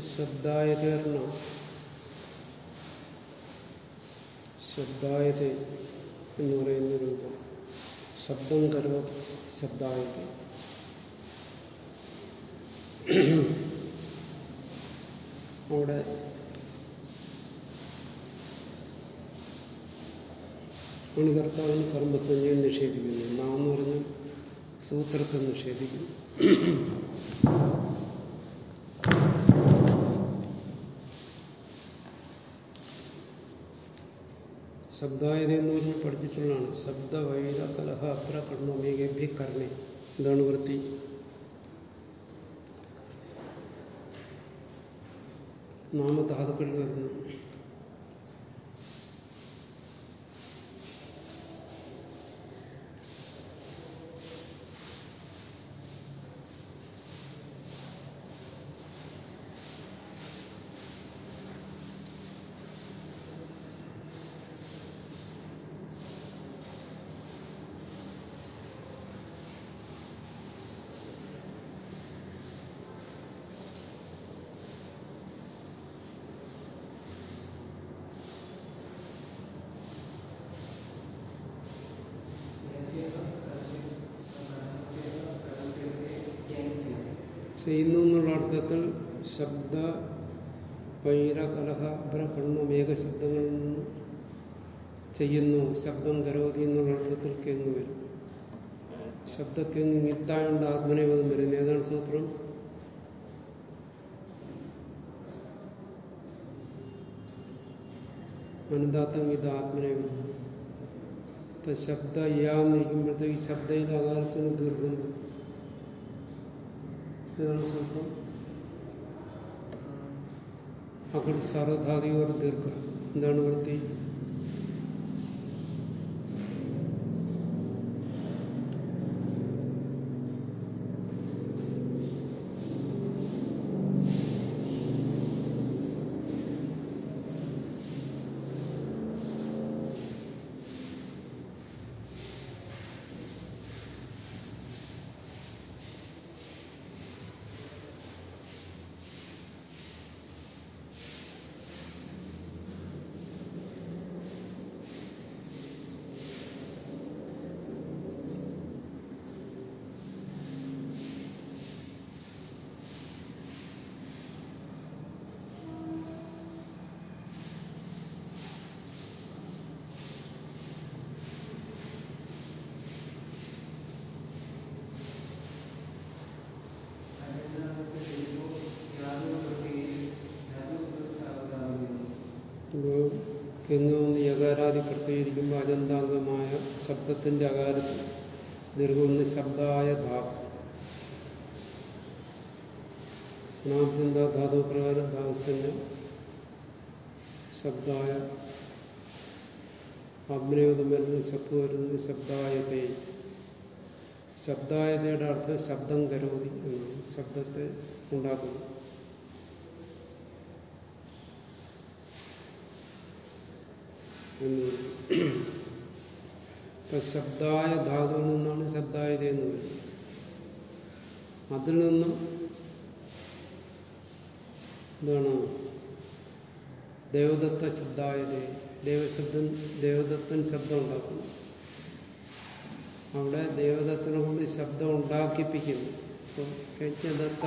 ശബ്ദായതീർണ ശബ്ദായത എന്ന് പറയുന്ന രൂപം ശബ്ദം കരോ ശബ്ദായത അവിടെ മണികർത്താവിന് കർമ്മസഞ്ജയം നിഷേധിക്കുന്നു. നാം എന്ന് പറഞ്ഞാൽ സൂത്രത്തെ നിഷേധിക്കുന്നു. ശബ്ദായത എന്ന് പറഞ്ഞ് പഠിച്ചിട്ടുള്ളതാണ്. ശബ്ദ വൈര കലഹ അത്ര കർമ്മമേകഭ്യ കർണേ എന്താണ് വൃത്തി? നാമധാതുക്കളിൽ വരുന്നു. ചെയ്യുന്നു എന്നുള്ള അർത്ഥത്തിൽ ശബ്ദ പൈര കലഹ കണ്ണുമേക ശബ്ദങ്ങളിൽ നിന്ന് ചെയ്യുന്നു ശബ്ദം കരോതി എന്നുള്ള അർത്ഥത്തിൽ കേങ്ങു വരും. ശബ്ദക്കെങ്ങ് മിത്തായുണ്ട് ആത്മനേപദം വരും. ഏതാണ് സൂത്രം? മനന്താത്തം ഇത് ആത്മനേപദം ശബ്ദ ഇയാന്നിരിക്കുമ്പോഴത്തേക്ക് ശബ്ദയിൽ അകാലത്തിന് ദീർഘം ഇതാണ് സൂത്രം അകൽ ഒരു ദീർഘ എന്താണ് വൃത്തി? കെങ്ങുമെന്ന് യകാരാദി പ്രത്യേകിക്കുമ്പോൾ അജന്താംഗമായ ശബ്ദത്തിന്റെ അകാരത്തിൽ ദീർഘമെന്ന് ശബ്ദായ ധാതു. സ്നാഭ്യന്ത ധാതു പ്രകാരം ധാതുസന്റെ ശബ്ദായ ആത്മനിയോഗം വരുന്നു ശബ്ദ വരുന്നു ശബ്ദായതേ. ശബ്ദായതയുടെ അർത്ഥം ശബ്ദം കരോതി എന്നാണ്. ശബ്ദത്തെ ഉണ്ടാക്കുന്നു. എന്ന് ഇപ്പൊ ശബ്ദായ ധാതുവിൽ നിന്നാണ് ശബ്ദായത എന്ന് പറയുന്നത്. അതിൽ നിന്നും എന്താണ്? ദേവദത്ത ശബ്ദായത ദേവശബ്ദം ദേവദത്തൻ ശബ്ദം ഉണ്ടാക്കുന്നു. അവിടെ ദേവദത്തിനെ കൊണ്ട് ശബ്ദം ഉണ്ടാക്കിപ്പിക്കുന്നു. ദത്ത ദേവദത്ത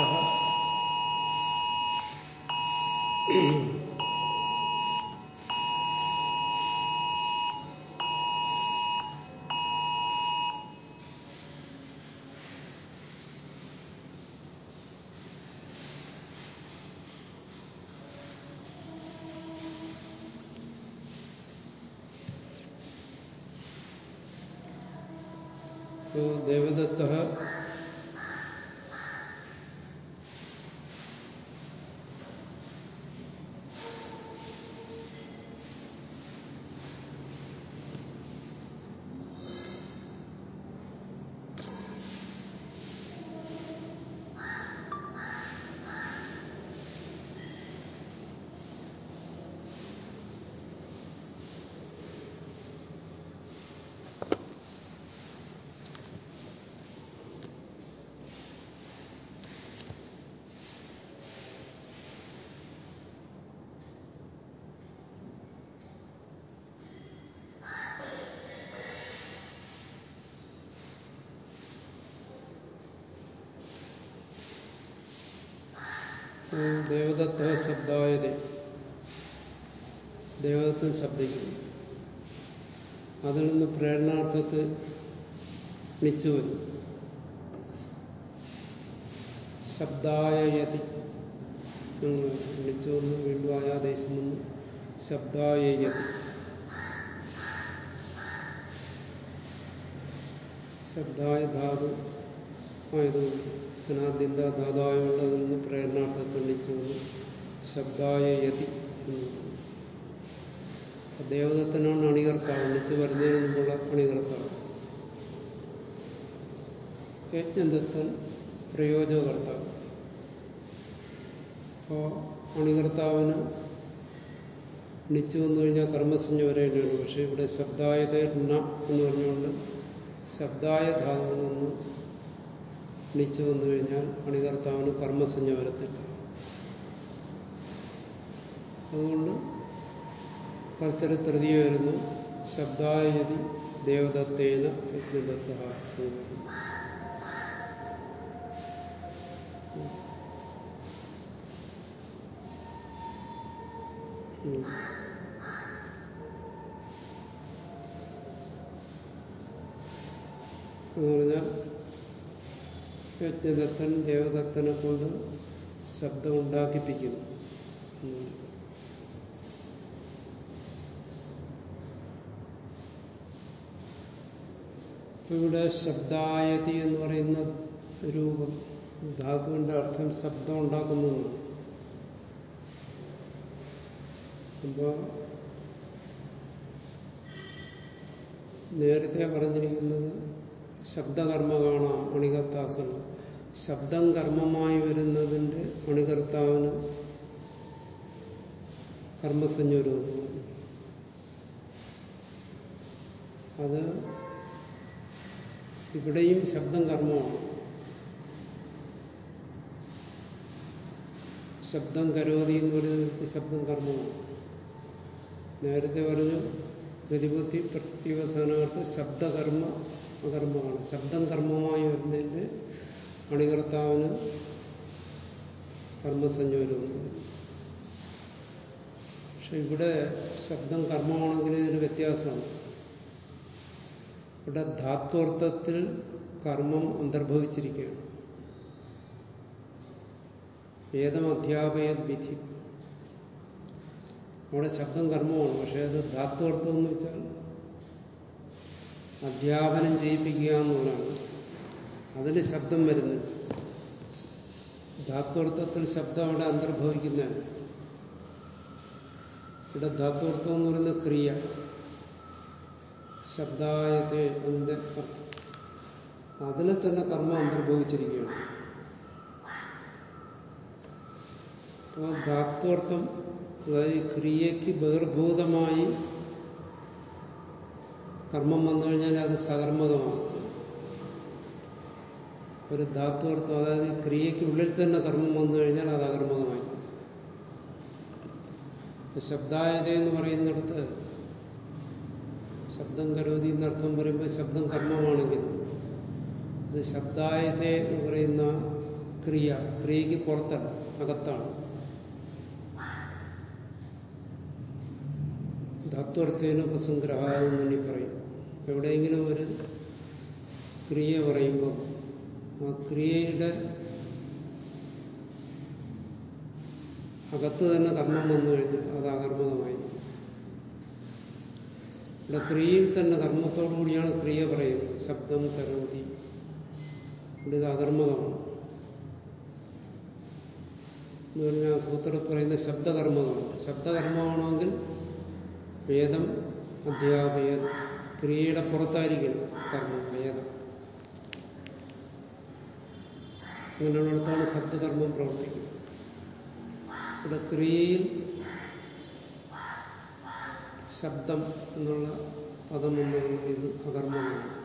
ദേവദത്ത ശബ്ദായത ദേവദത്തൻ ശബ്ദിക്കുന്നു. അതിൽ നിന്ന് പ്രേരണാർത്ഥത്തെ നിച്ചു വരും ശബ്ദായതി നിച്ചു വന്ന് വീണ്ടും ആയാദേശം വന്ന്. ശബ്ദായതി ശബ്ദായ ധാതു ആയതുകൊണ്ട് സ്നാദ്യന്ത ധാതായുകൊണ്ട് അതിൽ നിന്ന് പ്രേരണാർത്ഥത്തിൽ നിച്ചു വന്ന് ശബ്ദായ യതി ദേവതത്തിനാണ് അണികർത്താവ് ഒന്നിച്ച് വരുന്നതിന് മുമ്പുള്ള അണികർത്താവ് യജ്ഞദത്തൻ പ്രയോജകർത്താവ് അപ്പോ അണികർത്താവിന് നിച്ചു വന്നു കഴിഞ്ഞാൽ കർമ്മസഞ്ജ വരേണ്ടതാണ് പക്ഷെ ഇവിടെ ശബ്ദായതെ എന്ന് പറഞ്ഞുകൊണ്ട് ശബ്ദായ ധാതുവിൽ നിന്ന് നിച്ചു വന്നു കഴിഞ്ഞാൽ പണികർത്താവിന് കർമ്മസഞ്ജ വരത്തില്ല അതുകൊണ്ട് കർത്തര തൃതീയ വരുന്നു. ശബ്ദായതി ദേവദത്തേന യജ്ഞദത്ത എന്ന് പറഞ്ഞാൽ യജ്ഞദത്തൻ ദേവദത്തനെ കൊണ്ട് ശബ്ദം ഉണ്ടാക്കിപ്പിക്കുന്നു. ഇവിടെ ശബ്ദായതി എന്ന് പറയുന്ന രൂപം ധാതുവിന്റെ അർത്ഥം ശബ്ദം ഉണ്ടാക്കുന്നതാണ് അപ്പോ നേരത്തെ പറഞ്ഞിരിക്കുന്നത് ശബ്ദകർമ്മ കാണാം അണികർത്താസനം ശബ്ദം കർമ്മമായി വരുന്നതിന്റെ അണികർത്താവിന് കർമ്മസഞ്ജരൂപം അത് ഇവിടെയും ശബ്ദം കർമ്മമാണ്. ശബ്ദം കരോതി എന്ന് പറയുന്നത് ശബ്ദം കർമ്മമാണ്. നേരത്തെ പറഞ്ഞു ഗതിബുദ്ധി പ്രത്യവസാനാർത്ഥ ശബ്ദകർമ്മ അകർമ്മമാണ് ശബ്ദം കർമ്മമായി വരുന്നതിന്റെ അണികർത്താവിന് കർമ്മസഞ്ജോരവും പക്ഷെ ഇവിടെ ശബ്ദം കർമ്മമാണെങ്കിൽ ഇതിന് വ്യത്യാസമാണ്. ഇവിടെ ധാത്വർത്ഥത്തിൽ കർമ്മം അന്തർഭവിച്ചിരിക്കുകയാണ്. വേദം അധ്യാപയ വിധി. അവിടെ ശബ്ദം കർമ്മമാണ് പക്ഷേ അത് ധാത്വർത്ഥം എന്ന് വെച്ചാൽ അധ്യാപനം ചെയ്യിപ്പിക്കുക എന്നുള്ളതാണ് അതിന് ശബ്ദം വരുന്നത്. ധാത്വർത്ഥത്തിൽ ശബ്ദം അവിടെ അന്തർഭവിക്കുന്ന ഇവിടെ ധാത്വർത്ഥം എന്ന് പറയുന്ന ക്രിയ. ശബ്ദായത്തെ അതിന്റെ അർത്ഥം അതിനെ തന്നെ കർമ്മം അന്തർഭവിച്ചിരിക്കുകയാണ്. അപ്പോൾ ധാത്വർത്ഥം അതായത് ക്രിയയ്ക്ക് ബഹിർഭൂതമായി കർമ്മം വന്നു കഴിഞ്ഞാൽ അത് സകർമ്മകമാണ്. ഒരു ധാത്വർത്ഥം അതായത് ക്രിയയ്ക്ക് ഉള്ളിൽ തന്നെ കർമ്മം വന്നു കഴിഞ്ഞാൽ അത് അകർമ്മകമായി. ശബ്ദായത എന്ന് പറയുന്നിടത്ത് ശബ്ദം കരോതി എന്നർത്ഥം പറയുമ്പോൾ ശബ്ദം കർമ്മമാണെങ്കിൽ അത് ശബ്ദായത എന്ന് പറയുന്ന ക്രിയ ക്രിയയ്ക്ക് പുറത്താണ് അകത്താണ്. ധാത്വർത്ഥേന ഉപസംഗ്രഹ എന്ന് പറയും. എവിടെയെങ്കിലും ഒരു ക്രിയ പറയുമ്പോൾ ക്രിയയുടെ അകത്ത് തന്നെ കർമ്മം വന്നു കഴിഞ്ഞാൽ അത് അകർമ്മകമായി. ഇവിടെ ക്രിയയിൽ തന്നെ കർമ്മത്തോടു കൂടിയാണ് ക്രിയ പറയുന്നത്. ശബ്ദം കരോതി. ഇവിടെ ഇത് അകർമ്മകമാണ്. എന്ന് പറഞ്ഞാൽ സൂത്രത്തിൽ പറയുന്ന ശബ്ദകർമ്മമാണ് ശബ്ദകർമ്മമാണെങ്കിൽ വേദം അധ്യാപയ ക്രിയയുടെ പുറത്തായിരിക്കണം കർമ്മം വേദം അങ്ങനെയുള്ളിടത്താണ് ശബ്ദകർമ്മം പ്രവർത്തിക്കുന്നത്. ഇവിടെ ക്രിയയിൽ ശബ്ദം എന്നുള്ള പദം എന്നുള്ള ഇത് അകർമ്മമാണ്.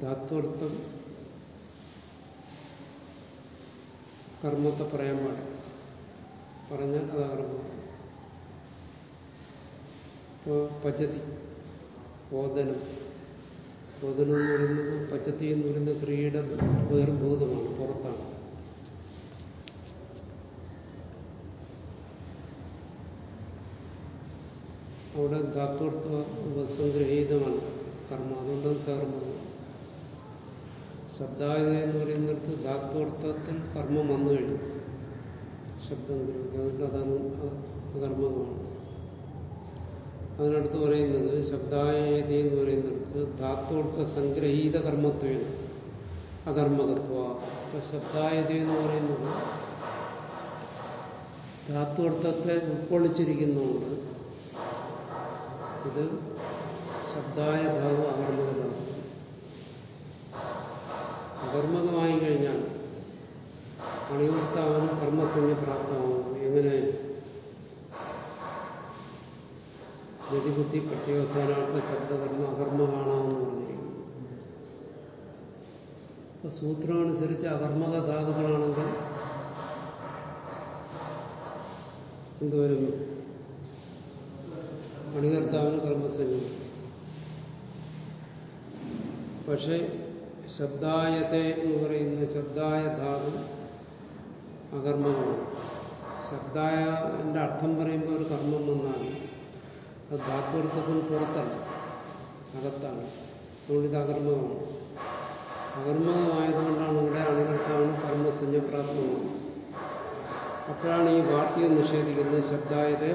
ധാത്വർത്ഥം കർമ്മത്തെ പറയാൻ പാടില്ല. പറഞ്ഞാൽ അത് അകർമ്മമാണ്. ഇപ്പോൾ പചതി ഓദനം ഭോഗനം എന്ന് പറയുന്നത് പച്ചത്തി എന്ന് പറയുന്ന ക്രിയയുടെ വേറും ബോധമാണ് പുറത്താണ്. അവിടെ ധാത്വത്വ സംഗ്രഹീതമാണ് കർമ്മ അതുകൊണ്ടാണ് സകർമ്മം ശബ്ദായത എന്ന് പറയുന്നിടത്ത് ധാത്വർത്ഥത്തിൽ കർമ്മം വന്നു കഴിഞ്ഞു. ശബ്ദം അതുകൊണ്ട് അതാണ് അകർമ്മമാണ് അതിനടുത്ത് പറയുന്നത് ശബ്ദായതി എന്ന് പറയുന്നിടത്ത് ധാത്വർത്ഥ സംഗ്രഹീത കർമ്മത്വേന അകർമ്മകത്വ. അപ്പൊ ശബ്ദായതി എന്ന് പറയുന്നത് ധാത്വർത്ഥത്തെ ഉൾക്കൊള്ളിച്ചിരിക്കുന്നതുകൊണ്ട് ഇത് ശബ്ദായ ധാതു അകർമ്മകമാണ്. അകർമ്മകമായി കഴിഞ്ഞാൽ അണിവർത്താവൻ കർമ്മസഞ്ജ പ്രാപ്തമാകും എങ്ങനെ? ഗതിബുദ്ധി പ്രത്യേകസാനാർത്ഥ ശബ്ദകർമ്മ അകർമ്മ കാണാമെന്ന് പറഞ്ഞിരിക്കുന്നു. അപ്പൊ സൂത്രമനുസരിച്ച് അകർമ്മക ധാതുക്കളാണെങ്കിൽ എന്തുവരും മണികർത്താവിന് കർമ്മസഞ്ജ പക്ഷെ ശബ്ദായത്തെ എന്ന് പറയുന്ന ശബ്ദായ ധാതു അകർമ്മമാണ്. ശബ്ദായ എന്റെ അർത്ഥം പറയുമ്പോൾ ഒരു കർമ്മം വന്നാൽ അത് ധാത്വർത്ഥത്തിന് പുറത്തല്ല അകത്താണ്. അതുകൊണ്ട് ഇത് അകർമ്മകമാണ് അകർമ്മകമായതുകൊണ്ടാണ് ഇവിടെ അണികൾക്കാണ് കർമ്മസഞ്ജപ്രാപ്തമാണ് അപ്പോഴാണ് ഈ വാർത്തകം നിഷേധിക്കുന്നത് ശബ്ദായത്.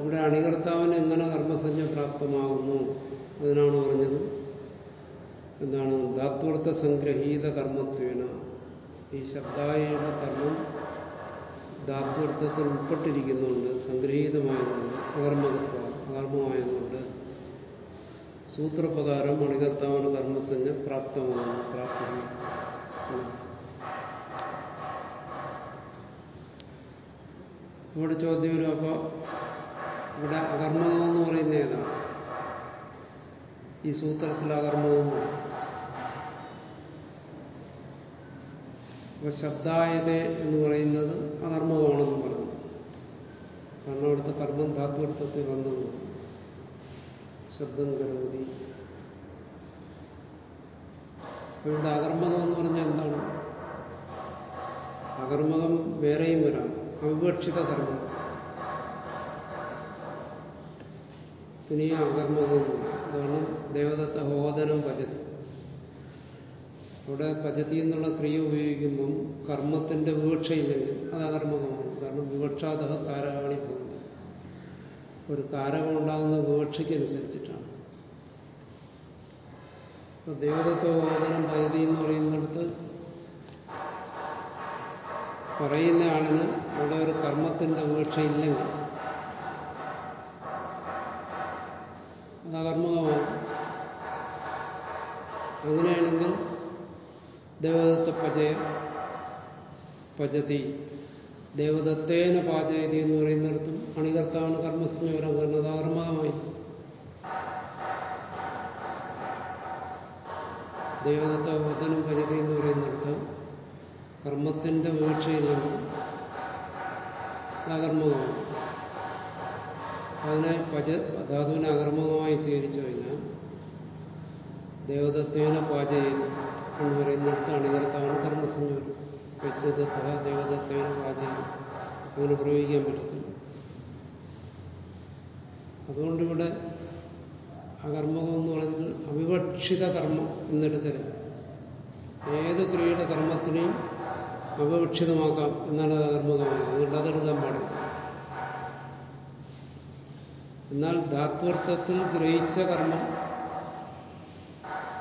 ഇവിടെ അണികർത്താവിന് എങ്ങനെ കർമ്മസഞ്ജ പ്രാപ്തമാകുന്നു അതിനാണ് പറഞ്ഞത്. എന്താണ്? ധാത്വർത്ഥ സംഗ്രഹീത കർമ്മത്വേന ഈ ശബ്ദായയുടെ കർമ്മം ധാത്വർത്ഥത്തിൽ ഉൾപ്പെട്ടിരിക്കുന്നുണ്ട് സംഗ്രഹീതമായതുകൊണ്ട് അകർമ്മകത്വം അകർമ്മമായതുകൊണ്ട് സൂത്രപ്രകാരം മണികർത്താവാണ് കർമ്മസഞ്ജ പ്രാപ്തമാണ് പ്രാപ്തി ഇവിടെ ചോദ്യം വരും അപ്പോ ഇവിടെ അകർമ്മകം എന്ന് പറയുന്ന ഏതാണ്? ഈ സൂത്രത്തിൽ അകർമ്മകം അപ്പൊ ശബ്ദായത എന്ന് പറയുന്നത് അകർമ്മകമാണെന്ന് പറയുന്നു. കാരണം അവിടുത്തെ കർമ്മം ധാത്വർത്ഥത്തിൽ വന്നത് ശബ്ദം കരോതി. ഇവിടെ അകർമ്മകം എന്ന് പറഞ്ഞാൽ എന്താണ്? അകർമ്മകം വേറെയും വരാം. അവിവക്ഷിത കർമ്മം. ഇനി അകർമ്മകവും അതാണ് ദേവദത്ത ഹോദനം പചതി അവിടെ പചതി എന്നുള്ള ക്രിയ ഉപയോഗിക്കുമ്പം കർമ്മത്തിന്റെ വിവക്ഷയില്ലെങ്കിൽ അത് അകർമ്മകമാണ്. കാരണം വിവക്ഷാത കാരകാണി പോകുന്നത് ഒരു കാരകം ഉണ്ടാകുന്ന വിവക്ഷയ്ക്കനുസരിച്ചിട്ടാണ് ഇപ്പൊ പദ്ധതി എന്ന് പറയുന്നിടത്ത് പറയുന്ന ആളിന് അവിടെ ഒരു കർമ്മത്തിന്റെ വീഴ്ചയില്ലെങ്കിൽ അത് അകർമ്മകമാണ്. അങ്ങനെയാണെങ്കിൽ ദേവദത്ത പചയ പചതി ദേവദത്തേന പാചയതി എന്ന് പറയുന്നിടത്തും അണികർത്താവിന് കർമ്മസ്ഥന് വരാൻ കാരണം അത് ദേവദത്ത വചനം പചതി എന്ന് പറയുന്നിടത്ത് കർമ്മത്തിന്റെ വീഴ്ചയില്ലെങ്കിൽ അകർമ്മകമാണ്. അതിനെ പച ധാതുവിനെ അകർമ്മകമായി സ്വീകരിച്ചു കഴിഞ്ഞാൽ ദേവദത്തേന പാചയത് എന്ന് പറയുന്നിടത്ത് അണികർത്താണ് കർമ്മസഞ്ജ വരും. വ്യക്തിദത്ത ദേവദത്തേന വാചകം അങ്ങനെ പ്രയോഗിക്കാൻ പറ്റത്തില്ല. അതുകൊണ്ടിവിടെ അകർമ്മകം എന്ന് പറഞ്ഞാൽ അവിവക്ഷിത കർമ്മം എന്നെടുക്കരുത് ഏത് ക്രിയയുടെ കർമ്മത്തിനെയും അവിവക്ഷിതമാക്കാം എന്നാണ് അത് അകർമ്മകമാകുന്നത് അതുകൊണ്ട് അതെടുക്കാൻ പാടില്ല. എന്നാൽ ധാത്വർത്ഥത്തിൽ ഗ്രഹിച്ച കർമ്മം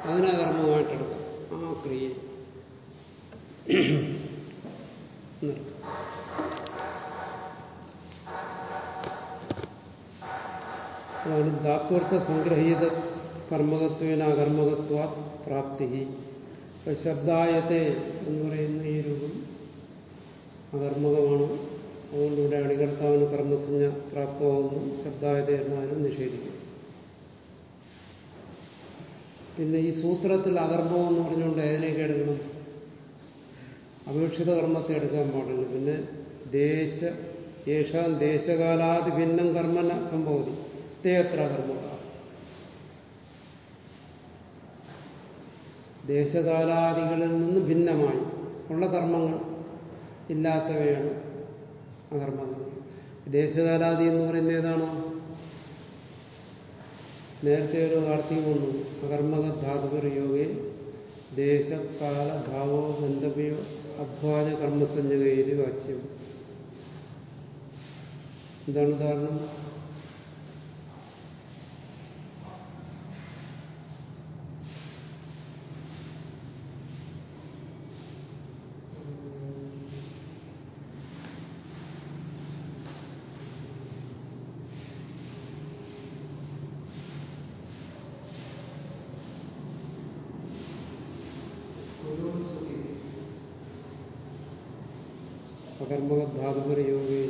അതിനെ കർമ്മമായിട്ടെടുക്കാം. ആ ക്രിയ അതാണ് ധാത്വർത്ഥ സംഗ്രഹീത കർമ്മകത്വേന അകർമ്മകത്വ പ്രാപ്തി ശബ്ദായത്തെ എന്ന് പറയുന്ന ഈ രൂപം അകർമ്മകമാണ്. അതുകൊണ്ട് ഇവിടെ അണികർത്താവിന് കർമ്മസഞ്ജ പ്രാപ്തമാകുന്നു. ശബ്ദായത എന്നാലും നിഷേധിക്കും പിന്നെ ഈ സൂത്രത്തിൽ അകർമ്മം എന്ന് പറഞ്ഞുകൊണ്ട് ഏതിനേക്ക് എടുക്കണം? അപേക്ഷിത കർമ്മത്തെ എടുക്കാൻ പാടില്ല. പിന്നെ ദേശ യേശാൻ ദേശകാലാദി ഭിന്നം കർമ്മന സംഭവതി. തേത്ര കർമ്മ. ദേശകാലാദികളിൽ നിന്ന് ഭിന്നമായി ഉള്ള കർമ്മങ്ങൾ ഇല്ലാത്തവയാണ് അകർമ്മങ്ങൾ. ദേശകാലാദി എന്ന് പറയുന്നത് ഏതാണോ? നേരത്തെ ഒരു വാർത്തയും വന്നു അകർമ്മക ധാതുപർ ദേശകാല ഭാവോ ഗന്ധവ്യോ അധ്വാന കർമ്മസഞ്ജകയിൽ വാച്യം. എന്താണ് ഉദാഹരണം അകർമ്മക ധാതുപര യോഗി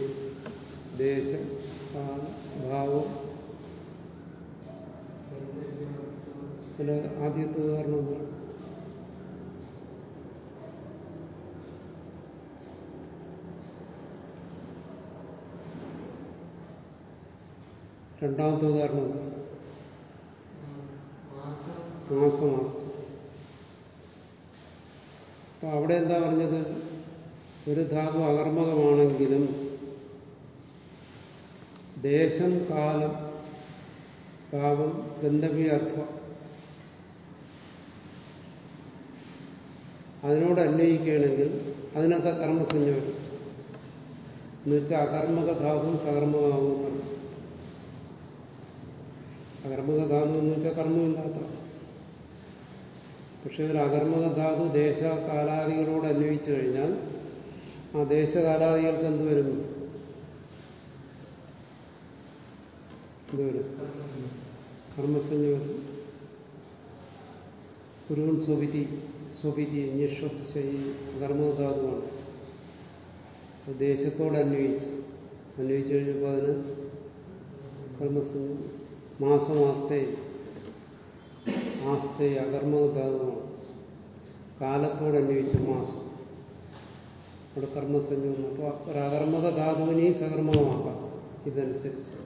ദേശ കാല ഭാവം അതിൽ ആദ്യത്തെ ഉദാഹരണം എന്താണ് രണ്ടാമത്തെ ഉദാഹരണം എന്താണ് മാസമാസം അപ്പൊ അവിടെ എന്താ പറഞ്ഞത്? ഒരു ധാതു അകർമ്മകമാണെങ്കിലും ദേശം കാലം ഭാവം ഗന്ധവ്യാത്വ അതിനോട് അന്വയിക്കുകയാണെങ്കിൽ അതിനൊക്കെ കർമ്മസഞ്ജ വരും. എന്നുവെച്ചാൽ അകർമ്മക ധാതു സകർമ്മകമാകുന്നു അകർമ്മക ധാതു എന്ന് വെച്ചാൽ കർമ്മമില്ലാത്തതാണ് പക്ഷെ ഒരു അകർമ്മക ദേശകാലാദികളോട് അന്വയിച്ചു കഴിഞ്ഞാൽ ആ ദേശകാലാദികൾക്ക് എന്ത് വരും? എന്തുവരും കർമ്മസഞ്ജ വരും. കുരുവൻ സ്വവിധി സ്വവിധി നിഷ്വപ്സയി അകർമ്മധാതുവാണ് ദേശത്തോട് അന്വയിച്ചു അന്വയിച്ചു കഴിഞ്ഞപ്പോൾ അതിന് കർമ്മസഞ്ജ മാസം ആസ്തേ അകർമ്മധാതുവാണ് കാലത്തോട് അന്വേഷിച്ച മാസം. അവിടെ കർമ്മസഞ്ജമാണ് അപ്പോൾ അകർമ്മക ധാതുവിനെയും സകർമ്മകമാക്കാം ഇതനുസരിച്ച്.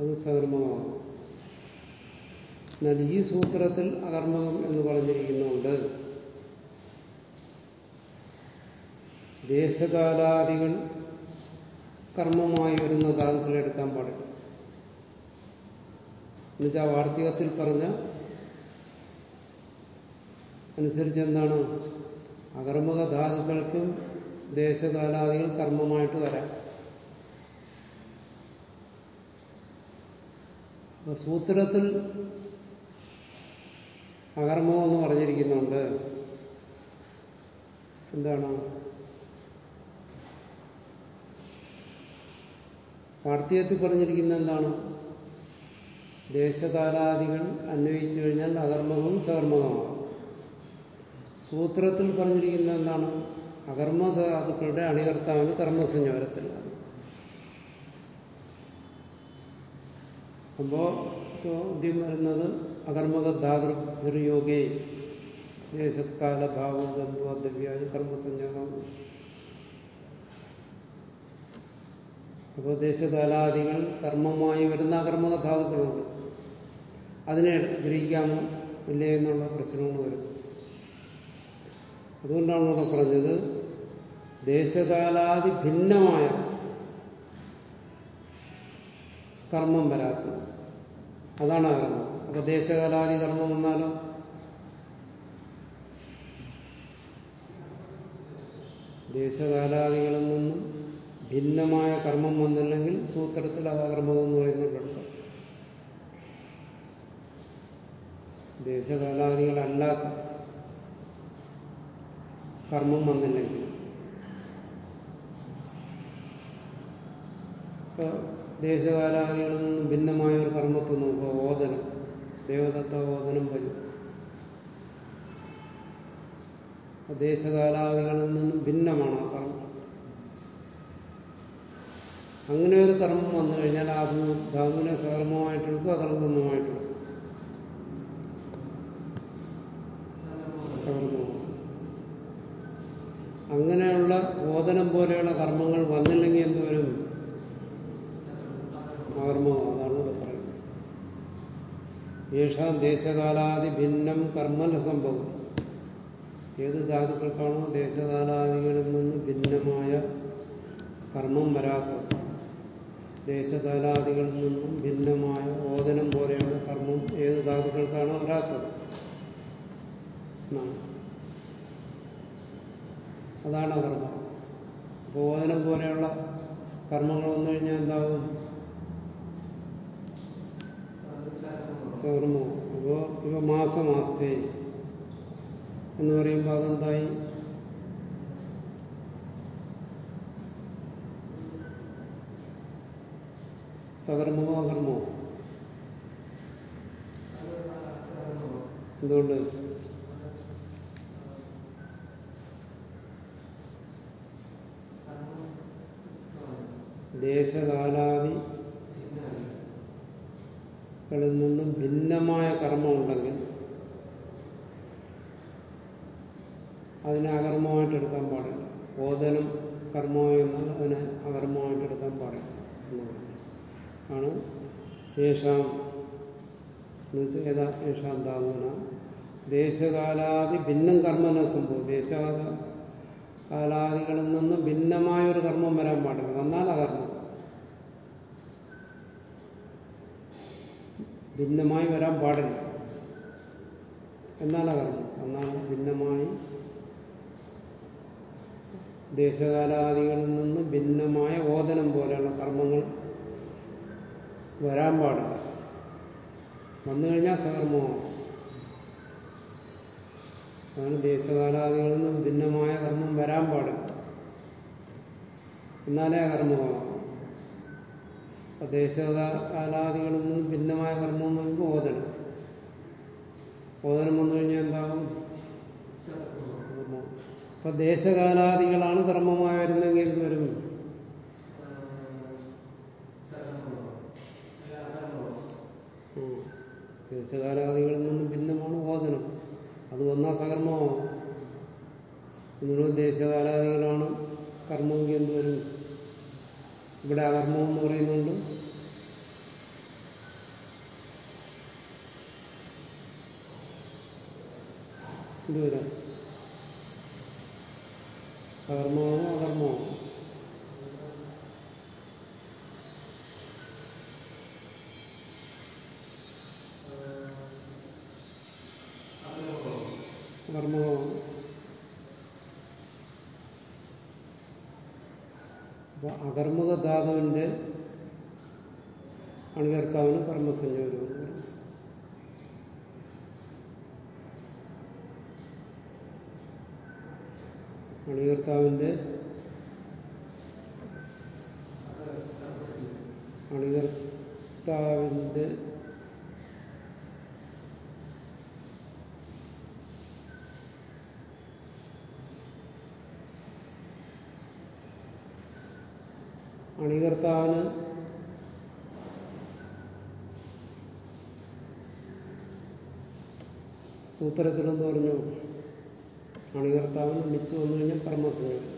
അത് സകർമ്മകമാകും എന്നാൽ ഈ സൂത്രത്തിൽ അകർമ്മകം എന്ന് പറഞ്ഞിരിക്കുന്നുണ്ട്. ദേശകാലാദികൾ കർമ്മമായി വരുന്ന ധാതുക്കളെ എടുക്കാൻ പാടില്ല. എന്നുവെച്ചാൽ വാർത്തകത്തിൽ പറഞ്ഞ അനുസരിച്ച് എന്താണ്? അകർമ്മക ധാതുക്കൾക്കും ദേശകാലാദികൾ കർമ്മമായിട്ട് വരാം. സൂത്രത്തിൽ അകർമ്മം എന്ന് പറഞ്ഞിരിക്കുന്നുണ്ട്. എന്താണ്? വാർത്തകത്തിൽ പറഞ്ഞിരിക്കുന്ന എന്താണ്? ദേശകാലാദികൾ അന്വയിച്ചു കഴിഞ്ഞാൽ അകർമ്മകവും സകർമ്മകമാകും സൂത്രത്തിൽ പറഞ്ഞിരിക്കുന്ന എന്താണ്? അകർമ്മധാതുക്കളുടെ അണികർത്താവിന് കർമ്മസഞ്ജ വരത്തില്ല അപ്പോ ചോദ്യം വരുന്നത് അകർമ്മക ധാതൃയോഗേ ദേശകാല ഭാവം ബന്ധുവാദ്യവ്യാജ കർമ്മസഞ്ജാതം അപ്പോൾ ദേശകാലാദികൾ കർമ്മമായി വരുന്ന അകർമ്മ ധാതുക്കളുണ്ട് അതിനെ ഗ്രഹിക്കാമോ ഇല്ലേ എന്നുള്ള പ്രശ്നങ്ങൾ വരും. അതുകൊണ്ടാണ് ഇവിടെ പറഞ്ഞത് ദേശകാലാദി ഭിന്നമായ കർമ്മം വരാത്തത്. അതാണ് അകർമ്മം അപ്പൊ ദേശകാലാദി കർമ്മം വന്നാലോ? ദേശകാലാദികളിൽ നിന്നും ഭിന്നമായ കർമ്മം വന്നില്ലെങ്കിൽ സൂത്രത്തിൽ അകർമ്മം എന്ന് പറയുന്നുണ്ട് ദേശകാലാദികളല്ലാത്ത കർമ്മം വന്നില്ലെങ്കിൽ. ഇപ്പൊ ദേശകാലാദികളിൽ നിന്ന് ഭിന്നമായ ഒരു കർമ്മത്തെ നോക്കുക. ഓദനം. ദേവദത്ത ഓദനം വരും. ദേശകാലാദികളിൽ നിന്നും ഭിന്നമാണ് ആ കർമ്മം. അങ്ങനെ ഒരു കർമ്മം വന്നു കഴിഞ്ഞാൽ അത് ധാതുവിനെ സകർമ്മമായിട്ടെടുക്കും അകർമ്മമായിട്ടെടുക്കും അങ്ങനെയുള്ള ബോധനം പോലെയുള്ള കർമ്മങ്ങൾ വന്നില്ലെങ്കിൽ എന്തുവരും അകർമ്മവും അതാണ് ഇവിടെ പറയുന്നത്. യേഷാം ദേശകാലാദി ഭിന്നം കർമ്മന സംഭവം. ഏത് ധാതുക്കൾക്കാണോ ദേശകാലാദികളിൽ നിന്ന് ഭിന്നമായ കർമ്മം വരാത്തത്. ദേശകാലാദികളിൽ നിന്നും ഭിന്നമായ ഓദനം പോലെയുള്ള കർമ്മം ഏത് ധാതുക്കൾക്കാണോ വരാത്തത്? അതാണ് കർമ്മം. അപ്പോൾ ഓദനം പോലെയുള്ള കർമ്മങ്ങൾ വന്നു കഴിഞ്ഞാൽ എന്താകും സകർമ്മം അപ്പോൾ ഇവ മാസമാസ്തേ എന്ന് പറയുമ്പോൾ അതെന്തായി? സകർമ്മമോ അകർമ്മമോ? എന്തുകൊണ്ട്? ദേശകാലാദി കളിൽ നിന്നും ഭിന്നമായ കർമ്മമുണ്ടെങ്കിൽ അതിനെ അകർമ്മമായിട്ട് എടുക്കാൻ പാടില്ല. ഓദനം കർമ്മമായി എന്നാൽ അതിനെ അകർമ്മമായിട്ട് എടുക്കാൻ പാടില്ല. ആണ്. യേശാം ഏതാ? യേശാം താങ്ങുന ദേശകാലാദി ഭിന്നം കർമ്മന സംഭവം. ദേശകാല കാലാദികളിൽ നിന്ന് ഭിന്നമായ ഒരു കർമ്മം വരാൻ പാടില്ല. വന്നാൽ അകർമ്മം. ഭിന്നമായി വരാൻ പാടില്ല. എന്നാൽ അകർമ്മം. എന്നാൽ ഭിന്നമായി ദേശകാലാദികളിൽ നിന്ന് ഭിന്നമായ ഓദനം പോലെയുള്ള കർമ്മങ്ങൾ വരാൻ പാടില്ല. വന്നു കഴിഞ്ഞാൽ സകർമ്മമാണ് അതാണ് ദേശകാലാദികളിൽ നിന്നും ഭിന്നമായ കർമ്മം വരാൻ പാടില്ല. എന്നാലേ കർമ്മമാണ് അപ്പൊ ദേശകാലാദികളിൽ നിന്നും ഭിന്നമായ കർമ്മം എന്ന് പറയുമ്പോൾ ഓതനം ഓതനം വന്നു കഴിഞ്ഞാൽ എന്താകും അപ്പൊ ദേശകാലാദികളാണ് കർമ്മമായി വരുന്നെങ്കിൽ എന്ത് വരും? ദേശകാലാദികളിൽ നിന്നും ഭിന്നമാണ് ഓദനം അത് വന്നാ സകർമ്മമാവും. നിങ്ങൾ ദേശകാലാദികളാണ് കർമ്മമെങ്കിൽ എന്തുവരും. ഇവിടെ അകർമ്മം എന്ന് പറയുന്നുണ്ട്. എന്തുവരാം? സകർമ്മമാവും അകർമ്മമാവും. ധാതുവിന്റെ അണികർക്കാവിന് കർമ്മസഞ്ജോരം അണികർക്കാവിന്റെ അണികർത്താവിന്റെ അണികർത്താവിന് സൂത്രത്തിലെന്ന് പറഞ്ഞു അണികർത്താവിന് മിച്ചു വന്നു കഴിഞ്ഞാൽ കർമ്മസംയോഗം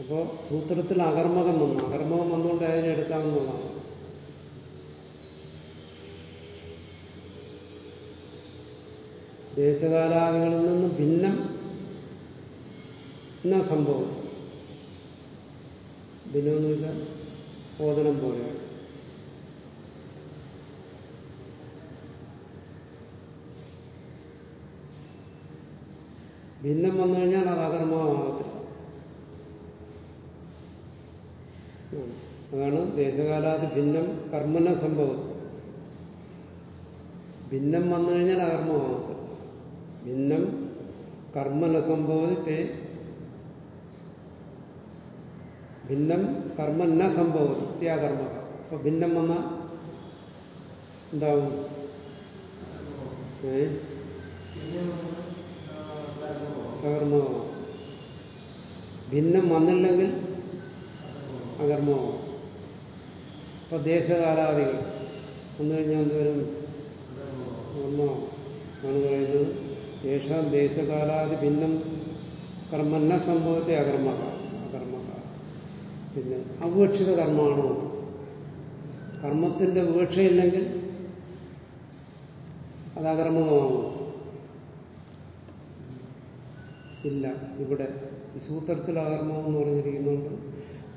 അപ്പോ സൂത്രത്തിൽ അകർമ്മകം വന്നു. അകർമ്മകം വന്നുകൊണ്ട് അതിനെ എടുക്കാമെന്നുള്ളതാണ് ദേശകാലാദികളിൽ നിന്ന് ഭിന്നം എന്ന സംഭവം. ഭിന്നെന്ന് ഓതനം പോലെയാണ്. ഭിന്നം വന്നു കഴിഞ്ഞാൽ അത് അകർമ്മമാകത്തില്ല. അതാണ് ദേശകാലാത് ഭിന്നം കർമ്മന സംഭവം. ഭിന്നം വന്നു കഴിഞ്ഞാൽ അകർമ്മമാകത്തില്ല. ഭിന്നം കർമ്മന സംഭവത്തെ ഭിന്നം കർമ്മ ന സംഭവം ത്യാകർമ്മ. അപ്പൊ ഭിന്നം വന്ന എന്താവും? സകർമ്മമാവും ഭിന്നം വന്നില്ലെങ്കിൽ അകർമ്മമാവും ഇപ്പൊ ദേശകാലാദികൾ വന്നു കഴിഞ്ഞാൽ എന്തുവരും കർമ്മമാവും ആണ് പറയുന്നത്. യേശാം ദേശകാലാദി ഭിന്നം കർമ്മന്ന സംഭവത്തെ അകർമ്മക പിന്നെ അവീക്ഷിത കർമ്മമാണോ കർമ്മത്തിന്റെ വിവക്ഷയില്ലെങ്കിൽ അത് അകർമ്മകമാകും ഇല്ല. ഇവിടെ സൂത്രത്തിൽ അകർമ്മം എന്ന് പറഞ്ഞിരിക്കുന്നുണ്ട്.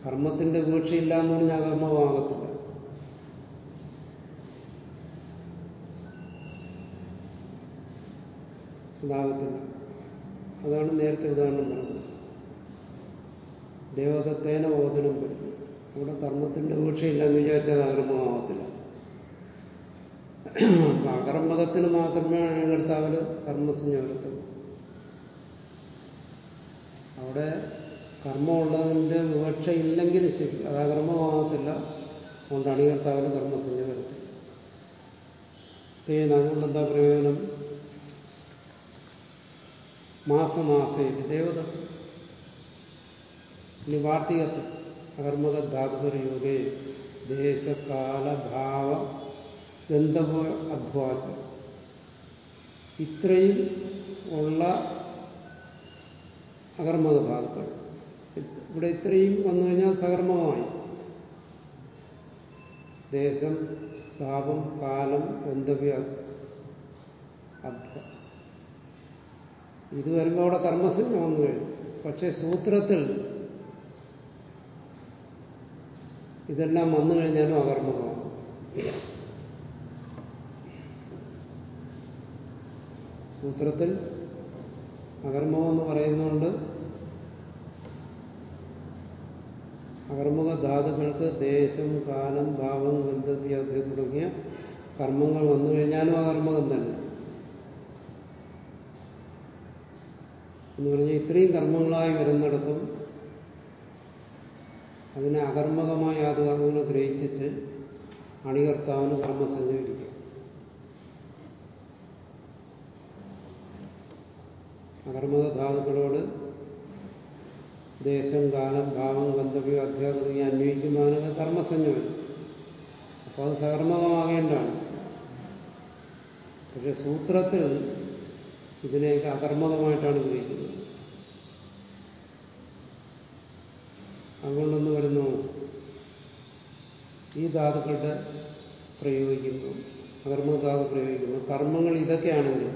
കർമ്മത്തിന്റെ വീഴ്ചയില്ല എന്ന് പറഞ്ഞാൽ അകർമ്മമാകത്തില്ല. അതാകത്തില്ല അതാണ് നേരത്തെ ഉദാഹരണം പറഞ്ഞത്. ദേവതത്തേന ബോധനം വരുന്നു. അവിടെ കർമ്മത്തിന്റെ വീഴ്ചയില്ല എന്ന് വിചാരിച്ചാൽ അകർമ്മമാകത്തില്ല അകർമ്മകത്തിന് മാത്രമേ എടുത്താൽ കർമ്മസഞ്ജ വരത്തുള്ളൂ. അവിടെ കർമ്മമുള്ളതിന്റെ വിവക്ഷ ഇല്ലെങ്കിലും ശരി അത് അകർമ്മമാകത്തില്ല അതുകൊണ്ട് അണികർത്താവിന് കർമ്മസഞ്ജ വരത്തില്ല. അതുകൊണ്ട് എന്താ പ്രയോജനം മാസമാസയിൽ ദേവത ഇനി വാർത്തികത്തിൽ അകർമ്മക ധാതുകരയോഗേ ദേശകാല ഭാവ ഗന്ധവ അധ്വാച ഇത്രയും ഉള്ള അകർമ്മക ധാതുക്കൾ ഇവിടെ ഇത്രയും വന്നു കഴിഞ്ഞാൽ സകർമ്മകമായി ദേശം ഭാവം കാലം ഗന്ധവ്യ അധ്വ. ഇത് വരുമ്പോൾ അവിടെ കർമ്മസിന് വന്നു കഴിഞ്ഞു. പക്ഷേ സൂത്രത്തിൽ ഇതെല്ലാം വന്നു കഴിഞ്ഞാലും അകർമ്മകമാണ് സൂത്രത്തിൽ അകർമ്മകം എന്ന് പറയുന്നുണ്ട് അകർമ്മക ധാതുക്കൾക്ക് ദേശം കാലം ഭാവം ഗന്ധവ്യാധ്യ തുടങ്ങിയ കർമ്മങ്ങൾ വന്നു കഴിഞ്ഞാലും അകർമ്മകം തന്നെ. എന്ന് പറഞ്ഞാൽ ഇത്രയും കർമ്മങ്ങളായി വരുന്നിടത്തും അതിനെ അകർമ്മകമായ യാതൊരു ഗ്രഹിച്ചിട്ട് അണികർത്താവിന് കർമ്മ സഞ്ചരിക്കുക അകർമ്മക ധാതുക്കളോട് ദേശം കാലം ഭാവം ഗന്ധവ്യം അധ്യായം തുടങ്ങി അന്വയിക്കുന്നതിനൊക്കെ കർമ്മസഞ്ജ വരും അപ്പോൾ അത് സകർമ്മകമാകേണ്ടതാണ്. പക്ഷെ സൂത്രത്തിൽ ഇതിനെയൊക്കെ അകർമ്മകമായിട്ടാണ് ഗ്രഹിക്കുന്നത്. അതുകൊണ്ടൊന്ന് വരുന്നു. ഈ ധാതുക്കളുടെ പ്രയോഗിക്കുന്നു. അകർമ്മധാതു പ്രയോഗിക്കുന്നു. കർമ്മങ്ങൾ ഇതൊക്കെയാണെങ്കിൽ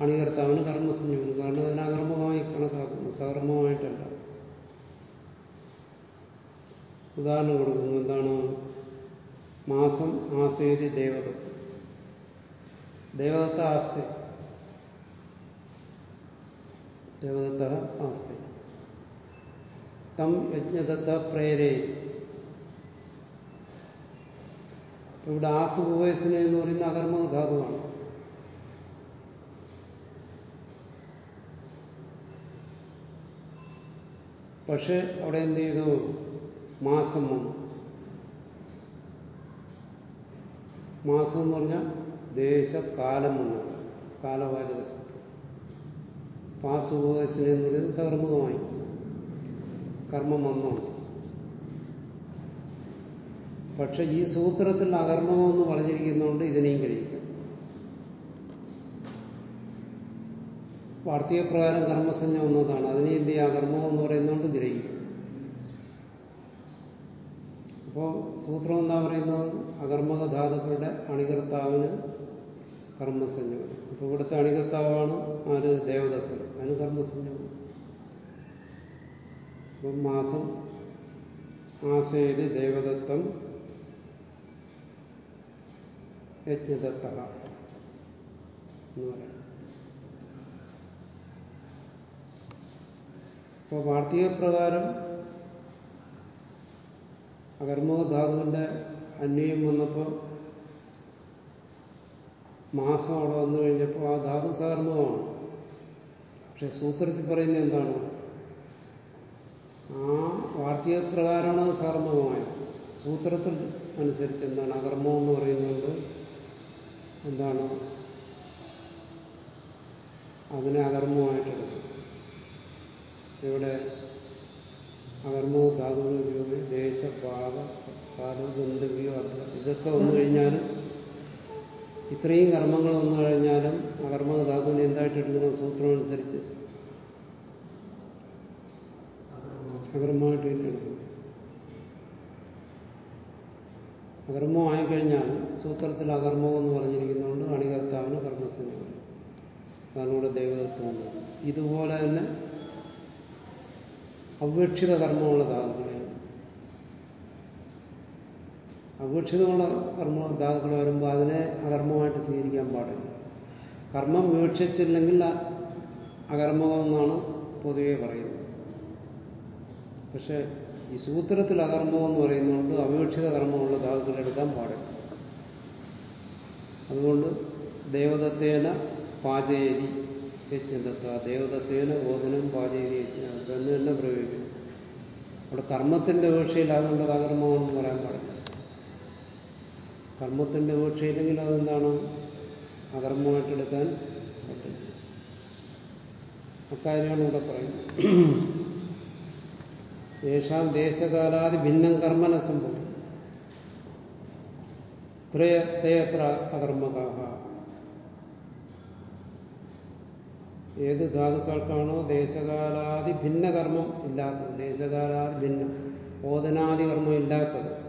അണികർത്താവിന് കർമ്മസഞ്ജമാണ് കാരണം അതിനെ അകർമ്മമായി കണക്കാക്കുന്നു. സകർമ്മമായിട്ടല്ല. ഉദാഹരണം കൊടുക്കുന്നു. എന്താണ്? മാസം ആസേതി ദേവദത്ത് ദേവദത്ത ആസ്തി. ദേവദത്ത ആസ്തി. തം യജ്ഞദത്ത പ്രേരേ ഇവിടെ ആസുപവേശന എന്ന് പറയുന്ന അകർമ്മക ധാതുവാണ്. പക്ഷെ അവിടെ എന്ത് ചെയ്തു? മാസം വന്നു. മാസം എന്ന് പറഞ്ഞാൽ ദേശകാലം വന്നു. കാലവാചക ശബ്ദം പാസുപവേശന എന്ന് പറയുന്നത് സകർമ്മകമായി. കർമ്മം വന്നു. പക്ഷെ ഈ സൂത്രത്തിൽ അകർമ്മമെന്ന് പറഞ്ഞിരിക്കുന്നതുകൊണ്ട് ഇതിനെയും കഴിക്കാം വാർത്തീയ പ്രകാരം കർമ്മസഞ്ജ വന്നതാണ്. അതിനെ എന്ത് ചെയ്യുക അകർമ്മം എന്ന് പറയുന്നതുകൊണ്ട് ഗ്രഹിക്കും. അപ്പോൾ സൂത്രം എന്താ പറയുന്നത്? അകർമ്മക ധാതുക്കളുടെ അണികർത്താവിന് കർമ്മസഞ്ജ അപ്പൊ ഇവിടുത്തെ അണികർത്താവാണ് ആര്? ദേവദത്തൻ. അതിന് കർമ്മസഞ്ജമാണ് അപ്പം മാസം ആശയിൽ ദേവദത്തം യജ്ഞദത്ത എന്ന് പറയാം. അപ്പോൾ വാർത്തികപ്രകാരം അകർമ്മക ധാതുവിന്റെ അന്വയം വന്നപ്പോൾ മാസം അവിടെ വന്നു കഴിഞ്ഞപ്പോൾ ആ ധാതു സകർമ്മകമാണ്. പക്ഷെ സൂത്രത്തിൽ പറയുന്നത് എന്താണ്? ആ വാക്യപ്രകാരമാണ് അത് സാർമകമായത് സൂത്രത്തിൽ അനുസരിച്ച് എന്താണ് അകർമ്മം എന്ന് പറയുന്നത്? എന്താണ്? അതിനെ അകർമ്മമായിട്ടെടുക്കും ഇവിടെ അകർമ്മ ധാതുവിന് ഉപയോഗം ദേശഭാവ കാലോ ഗന്ധവ്യോ അർത്ഥ ഇതൊക്കെ വന്നു കഴിഞ്ഞാലും ഇത്രയും കർമ്മങ്ങൾ വന്നു കഴിഞ്ഞാലും അകർമ്മ ധാതുവിനെ എന്തായിട്ട് എടുക്കണം? സൂത്രം അനുസരിച്ച് അകർമ്മമായിട്ട് എടുക്കണം അകർമ്മമായിക്കഴിഞ്ഞാൽ സൂത്രത്തിൽ അകർമ്മം എന്ന് പറഞ്ഞിരിക്കുന്നതുകൊണ്ട് അണികർത്താവിന് കർമ്മസഞ്ജ അതാണ് ഇവിടെ ദൈവതത്വം ഇതുപോലെ തന്നെ അപേക്ഷിത കർമ്മമുള്ള ധാതുക്കളെയാണ് അപേക്ഷിതമുള്ള കർമ്മ ധാതുക്കൾ വരുമ്പോൾ അതിനെ അകർമ്മമായിട്ട് സ്വീകരിക്കാൻ പാടില്ല. കർമ്മം വീക്ഷിച്ചില്ലെങ്കിൽ അകർമ്മമെന്നാണ് പൊതുവെ പറയുന്നത്. പക്ഷെ ഈ സൂത്രത്തിൽ അകർമ്മം എന്ന് പറയുന്നതുകൊണ്ട് അപേക്ഷിത കർമ്മമുള്ള ധാതുക്കൾ എടുക്കാൻ പാടില്ല. അതുകൊണ്ട് ദേവദത്തേന പാചേരി യജ്ഞതത്വ ദേവദത്തേന ബോധനം പാചേരി യജ്ഞദത്ത എന്ന് തന്നെ പ്രയോഗിക്കുന്നു. അവിടെ കർമ്മത്തിന്റെ വീഴ്ചയിൽ അതുകൊണ്ട് അത് അകർമ്മമാണെന്ന് പറയാൻ പാടില്ല. കർമ്മത്തിന്റെ വീഴ്ചയില്ലെങ്കിൽ അതെന്താണ്? അകർമ്മമായിട്ടെടുക്കാൻ പറ്റില്ല. അക്കാര്യമാണ് ഇവിടെ പറയുന്നത്. യേശാം ദേശകാലാതി ഭിന്നം കർമ്മന സംഭവം. ത്രയത്ര അകർമ്മകാഹ. ഏത് ധാതുക്കൾക്കാണോ ദേശകാലാദി ഭിന്ന കർമ്മം ഇല്ലാത്തത്. ദേശകാലാദി ഭിന്നം. ഓദനാദി കർമ്മം ഇല്ലാത്തത്.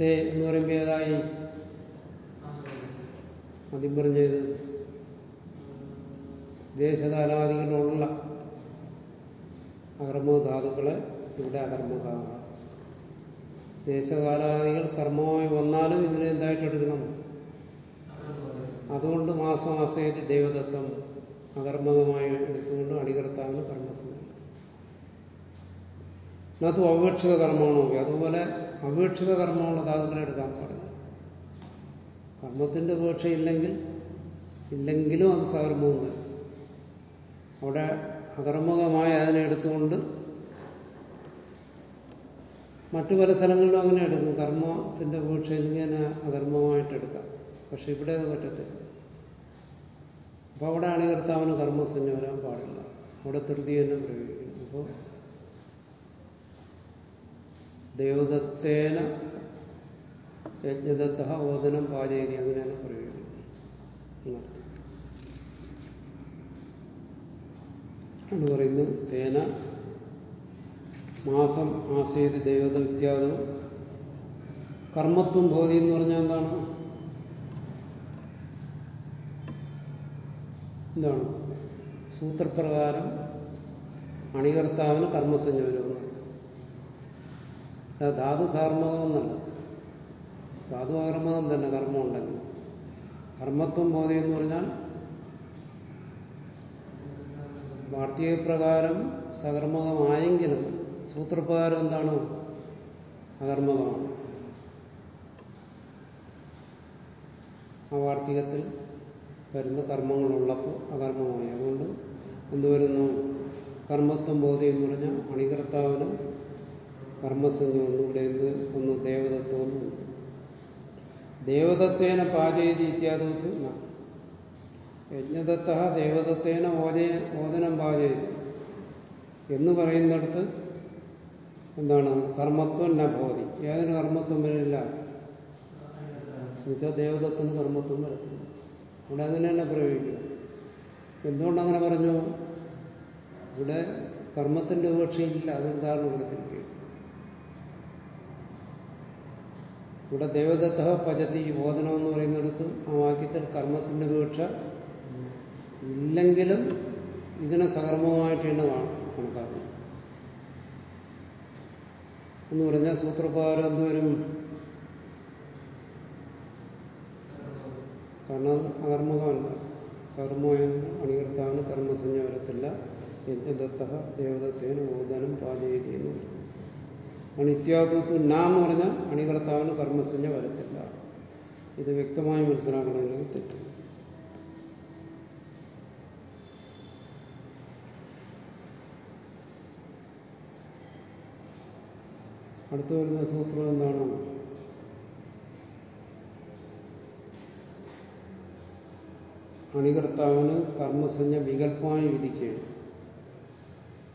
തേ എന്ന് പറയുമ്പോൾ ഏതായി? ആദ്യം പറഞ്ഞത് ദേശകാലാദികളുള്ള അകർമ്മ ധാതുക്കളെ ഇവിടെ അകർമ്മകാഹ ദേശകാലാദികൾ കർമ്മമായി വന്നാലും ഇതിനെ എന്തായിട്ട് എടുക്കണം? അതുകൊണ്ട് മാസം മാസേതി ദൈവതത്വം അകർമ്മകമായി എടുത്തുകൊണ്ട് അടികർത്താവിന് കർമ്മസംഗം അത് കർമ്മങ്ങൾ കർമ്മമാണോ അതുപോലെ അപേക്ഷിത കർമ്മമുള്ള ധാതുക്കളെ എടുക്കാൻ പാടില്ല. കർമ്മത്തിന്റെ ഉപേക്ഷ ഇല്ലെങ്കിൽ ഇല്ലെങ്കിലും അത് സകർമ്മവും അവിടെ അകർമ്മകമായി അതിനെ എടുത്തുകൊണ്ട് മറ്റു പല സ്ഥലങ്ങളിലും അങ്ങനെ എടുക്കും. കർമ്മത്തിന്റെ ഉപേക്ഷ ഇങ്ങനെ അകർമ്മമായിട്ട് എടുക്കാം. പക്ഷെ ഇവിടെ അത് പറ്റത്തില്ല. അപ്പൊ അവിടെ അണികർത്താവിന് കർമ്മസഞ്ജ വരാൻ പാടില്ല. അവിടെ തൃതി തന്നെ പ്രയോഗിക്കുന്നു അപ്പോൾ ദേവദത്തേന യജ്ഞദത്ത ഓദനം പാചകരി അങ്ങനെയാണ് പ്രയോഗിക്കുന്നത്. എന്ന് പറയുന്നത് തേന മാസം ആസേത് ദേവത ഇത്യാദവും കർമ്മത്വം ഭവതി എന്ന് പറഞ്ഞാൽ എന്താണ്? എന്താണ്? സൂത്രപ്രകാരം അണികർത്താവിന് കർമ്മസഞ്ജ വരുമെന്ന് അത് ധാതു സാർമകം എന്നല്ല. ധാതു അകർമ്മകം തന്നെ കർമ്മം ഉണ്ടെങ്കിൽ. കർമ്മത്വം ബോധി എന്ന് പറഞ്ഞാൽ വാർത്തികപ്രകാരം സകർമ്മകമായെങ്കിലും സൂത്രപ്രകാരം എന്താണ്? അകർമ്മകമാണ്. ആ വാർത്തികത്തിൽ വരുന്ന കർമ്മങ്ങളുള്ളപ്പോൾ അകർമ്മമായി. അതുകൊണ്ട് എന്തുവരുന്നു കർമ്മത്വം ബോധി എന്ന് പറഞ്ഞാൽ അണികർത്താവിന് കർമ്മസംഖ്യ ഒന്നും ഇവിടെ എന്ത് ഒന്ന് ദേവതത്വം. ദേവതത്വേന പാചയതി ഇത്യാദി യജ്ഞദത്ത ദേവദത്തേന ഓജയ ഓദനം പാചയതി എന്ന് പറയുന്നിടത്ത് എന്താണ്? കർമ്മത്വം നഭോതി ഭവതി. ഏതിന് കർമ്മത്വം വരില്ല എന്നുവെച്ചാൽ ദേവദത്തിന് കർമ്മത്വം വരത്തില്ല. അവിടെ അങ്ങനെ തന്നെ പ്രയോഗിക്കും എന്തുകൊണ്ടങ്ങനെ പറഞ്ഞു? ഇവിടെ കർമ്മത്തിന്റെ ഉപേക്ഷയില്ല അതെന്താണ് കൊടുത്തിരിക്കുക ഇവിടെ ദേവദത്ത പചതി ബോധനം എന്ന് പറയുന്നിടത്ത് ആ വാക്യത്തിൽ കർമ്മത്തിന്റെ വീക്ഷ ഇല്ലെങ്കിലും ഇതിനെ സകർമ്മമായിട്ട് തന്നെ കാണും കണക്കാക്കണം എന്ന് പറഞ്ഞാൽ സൂത്രപ്രകാരം എന്തുവരും കാരണം അകർമ്മകമല്ല. സകർമ്മമെന്ന് അണികർത്താണ് കർമ്മസഞ്ജ വരത്തില്ല. യജ്ഞദത്ത ദേവദത്തേന് ഓദനം പാചകരി എന്ന് പറയും അണിത്യാത്വത്വ നാന്ന് പറഞ്ഞാൽ അണികർത്താവിന് കർമ്മസഞ്ജ വരത്തില്ല. ഇത് വ്യക്തമായി മനസ്സിലാക്കണമെങ്കിൽ തെറ്റ്. അടുത്തു വരുന്ന സൂത്രം എന്താണ്? അണികർത്താവിന് കർമ്മസഞ്ജ വികല്പമായി വിധിക്കുകയാണ്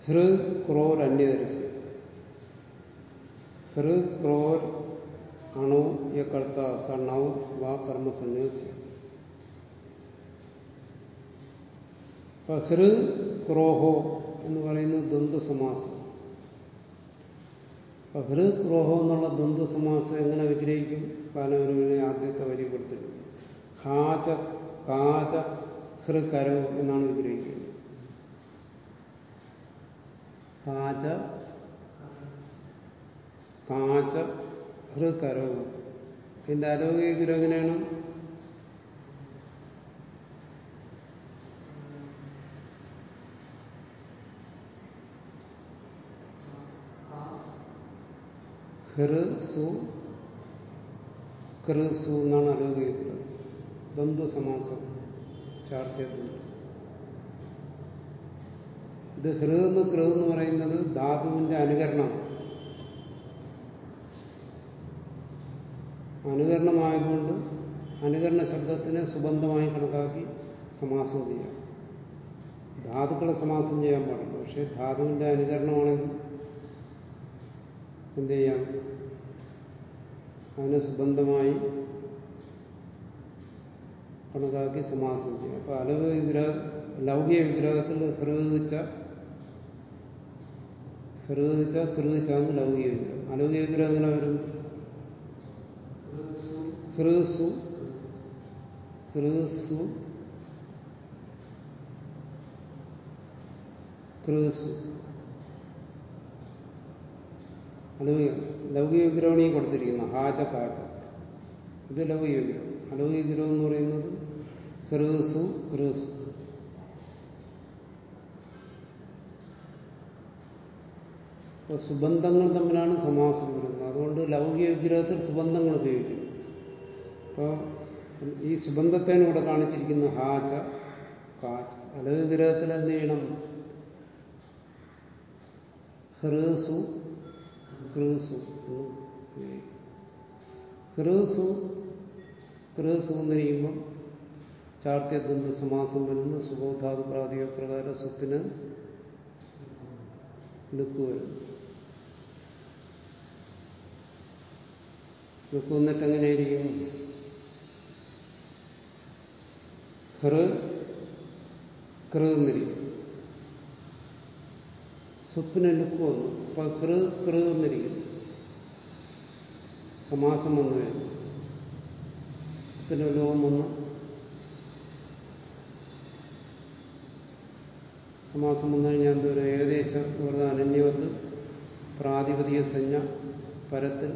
ഹൃ ക്രോർ അന്യതരസ്യം ഹൃ ക്രോർ അണു യകർത്ത സണ്ണൗ വാ കർമ്മസന്യാസി അപ്പൊ ഹൃ ക്രോഹോ എന്ന് പറയുന്നത് ദ്വന്ദ്വ സമാസം അപ്പൊ ഹൃ ക്രോഹം എന്നുള്ള ദ്വന്ദ് സമാസം എങ്ങനെ വിഗ്രഹിക്കും? കാലവരവിനെ ആദ്യത്തെ വരി കൊടുത്തിട്ടുണ്ട് ഹാച കാച ഹൃ കരോ എന്നാണ് വിഗ്രഹിക്കുന്നത്. കാച കാച ഹൃ കരോ. ആരോഗ്യ ഗുരു എങ്ങനെയാണ് ഹൃ സു എന്നാണ് വിഗ്രഹം ദ്വന്ദ്വ സമാസം ചാർത്തിയതുണ്ട് ഇത് ഹൃ എന്ന് കൃ എന്ന് പറയുന്നത് ധാതുവിന്റെ അനുകരണമാണ് അനുകരണമായതുകൊണ്ട് അനുകരണ ശബ്ദത്തിനെ സുബന്ധമായി കണക്കാക്കി സമാസം ചെയ്യാം. ധാതുക്കളെ സമാസം ചെയ്യാൻ പാടില്ല. പക്ഷേ ധാതുവിന്റെ അനുകരണമാണെങ്കിൽ എന്ത് ചെയ്യാം അതിനെ സുബന്ധമായി കണക്കാക്കി സമാസം ചെയ്യാം അപ്പൊ അലവ് വിഗ്രഹ ലൗകിക വിഗ്രഹത്തിൽ ഹൃദിച്ച ഹൃദിച്ച കൃതിച്ചാന്ന് ലൗകിക വിഗ്രഹം. അലൗകിക വിഗ്രഹം എങ്ങനെ വരും? ഹൃസു ഹൃസു കൃസു അലൗകിക ലൗകിക വിഗ്രഹമാണ് ഈ കൊടുത്തിരിക്കുന്നത് ഹാജ ഇത് ലൗകിക വിഗ്രഹം അലൗകിക വിഗ്രഹം എന്ന് പറയുന്നത് ഹൃസു ഹൃസു അപ്പോൾ സുബന്ധങ്ങൾ തമ്മിലാണ് സമാസം വരുന്നത്. അതുകൊണ്ട് ലൗകിക വിഗ്രഹത്തിൽ സുബന്ധങ്ങൾ ഉപയോഗിക്കും അപ്പോൾ ഈ സുബന്ധത്തെയാണ് ഇവിടെ കാണിച്ചിരിക്കുന്ന ഹാച കാച്ച അലവ് വിഗ്രഹത്തിൽ എന്ത് ചെയ്യണം? ഹൃസു ഹൃസു ഹൃസു ഹൃസു എന്നിരിക്കുമ്പം ചാർത്തിയത്തിന്റെ സമാസം വരുന്ന സുബോധാതു പ്രാതിക പ്രകാരം സ്വത്തിന് ലുക്ക് വരുന്നു. ലുക്ക് വന്നിട്ട് എങ്ങനെയായിരിക്കും ഹൃ കൃ എന്നിരിക്കും. സ്വപ്ന ലുക്ക് വന്നു. അപ്പൊ കൃ കൃ എന്നിരിക്കുന്നു. സമാസം വന്നു കഴിഞ്ഞു സ്വപ്ന ലോകം വന്നു സമാസം വന്നു കഴിഞ്ഞാൽ എന്തോ ഏകദേശം വെറുതെ അനന്യവത്ത് പ്രാതിപതിക സഞ്ജ പരത്തിൽ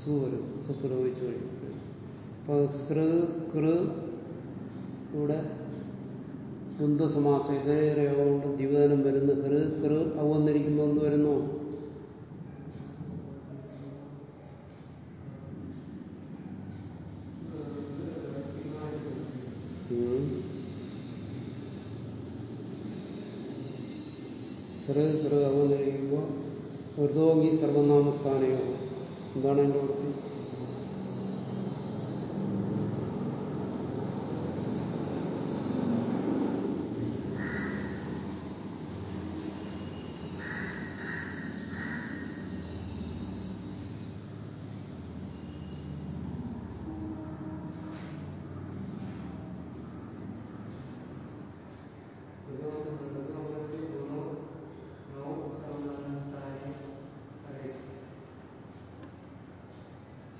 സു വരും. സു പുരോഗിച്ചു കഴിഞ്ഞു. അപ്പൊ കൃ കൃ ഇവിടെ ദ്വന്ദ്വസമാസം ഇതേ കൊണ്ട് ജീവനം വരുന്ന കൃ കൃ അവ വന്നിരിക്കുമ്പോൾ എന്ത് വരുന്നു? കൃ കൃ അവ വന്നിരിക്കുമ്പോൾ ഋതോങ്ങി സർവനാമസ്ഥാനയോ? എന്താണ് എന്റെ വൃത്തി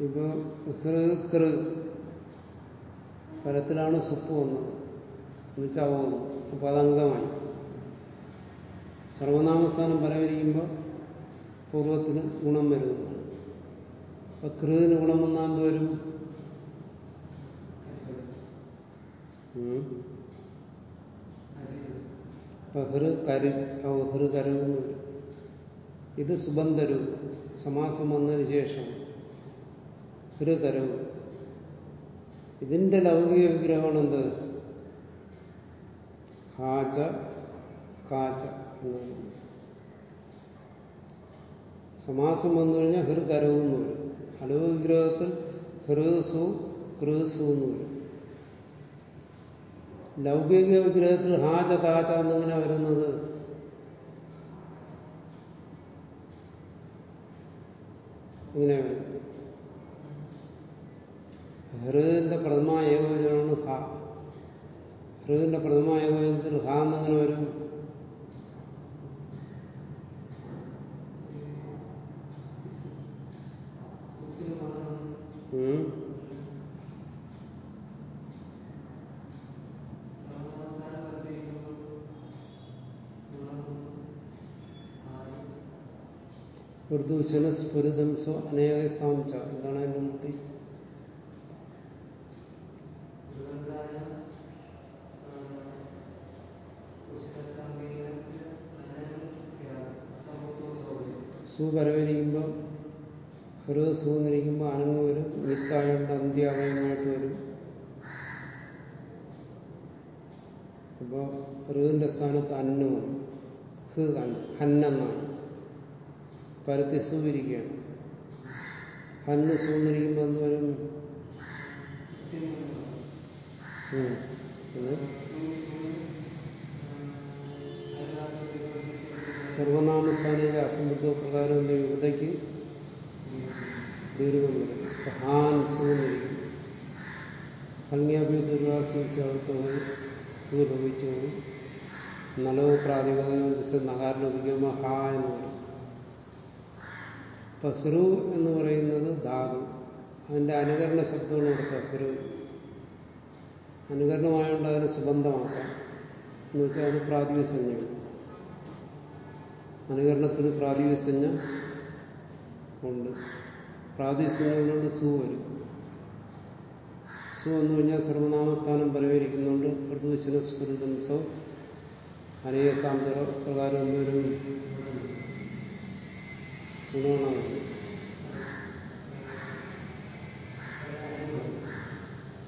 ഇപ്പൊ ഹൃ കൃ പരത്തിലാണ് സുപ്പ് വന്നത്. എന്നുവെച്ചാൽ വന്നു. അപ്പൊ അതംഗമായി സർവനാമസ്ഥാനം പരവരിക്കുമ്പോൾ പൂർവത്തിന് ഗുണം വരുന്നതാണ് അപ്പൊ കൃതിന് ഗുണം വന്നാൽ എന്ത് വരും? ഹൃ കരു ഹൃ കരു ഇത് സുബന്ധരു സമാസം വന്നതിന് ശേഷം ഹൃകരവും ഇതിന്റെ ലൗകിക വിഗ്രഹമാണ് എന്ത്? ഹാച കാച്ച എന്നാണ് സമാസം വന്നു കഴിഞ്ഞാൽ ഹൃകരവും എന്ന് വരും അലവ് വിഗ്രഹത്തിൽ ഹൃസു ക്രൂസു എന്ന് വരും ലൗകിക വിഗ്രഹത്തിൽ ഹാച കാച എന്നിങ്ങനെ വരുന്നത്. ഇങ്ങനെ വരും. ഹൃദയത്തിന്റെ പ്രഥമ ഏകവചനമാണ് ഹ. ഹൃദയത്തിന്റെ പ്രഥമ ഏകവചനത്തിൽ ഹ എന്നിങ്ങനെ വരും? ഉർദു ശനസ്ഫുരിതം സ്വ അനേകസാം ച. എന്താണ് അതിന്റെ മുട്ടി? സു പരവരിക്കുമ്പോൾ ഹൃ സു എന്നിരിക്കുമ്പോൾ അനങ്ങ് വരും നിത്തായോണ്ട് അന്ത്യാവയമായിട്ട് വരും. അപ്പോ ഹൃദിന്റെ സ്ഥാനത്ത് അന്നു ഹ് ഹന്നെന്നാണ് പരത്തി സൂയിരിക്കുകയാണ് ഹന്ന് സൂന്നിരിക്കുമ്പോൾ എന്ത് വരും? സർവനാമസ്ഥാനിക പ്രകാരം എന്ന യുവതയ്ക്ക് ദീർഘം വരും. ഹാൻ സൂന്നിരിക്കും ഭംഗിയാഭ്യ ദുർവാസൂസ്യാവത്തോടെ സൂലഭിച്ചു നലവ് പ്രാതിപദം നകാരലഭിക്കുമ്പോൾ ഹ എന്ന് പറയും ഇപ്പൊ എന്ന് പറയുന്നത് ധാതു. അതിന്റെ അനുകരണ ശബ്ദമാണ് കൊടുക്കുക ഹ്രു അനുകരണമായതുകൊണ്ട് അതിനെ സുബന്ധമാക്കാം എന്ന് വെച്ചാൽ അത് അനുകരണത്തിന് പ്രാതിവിസഞ്ജ ഉണ്ട്. പ്രാതിസഞ്ജകൊണ്ട് സു വരും. സു എന്ന് കഴിഞ്ഞാൽ സർവനാമസ്ഥാനം പരിഹരിക്കുന്നുണ്ട് പ്രദൂഷണ സ്ഫുരിതം സൗ. അനേക സാന്ദ്ര പ്രകാരം എന്തൊരു ഗുണമാണ്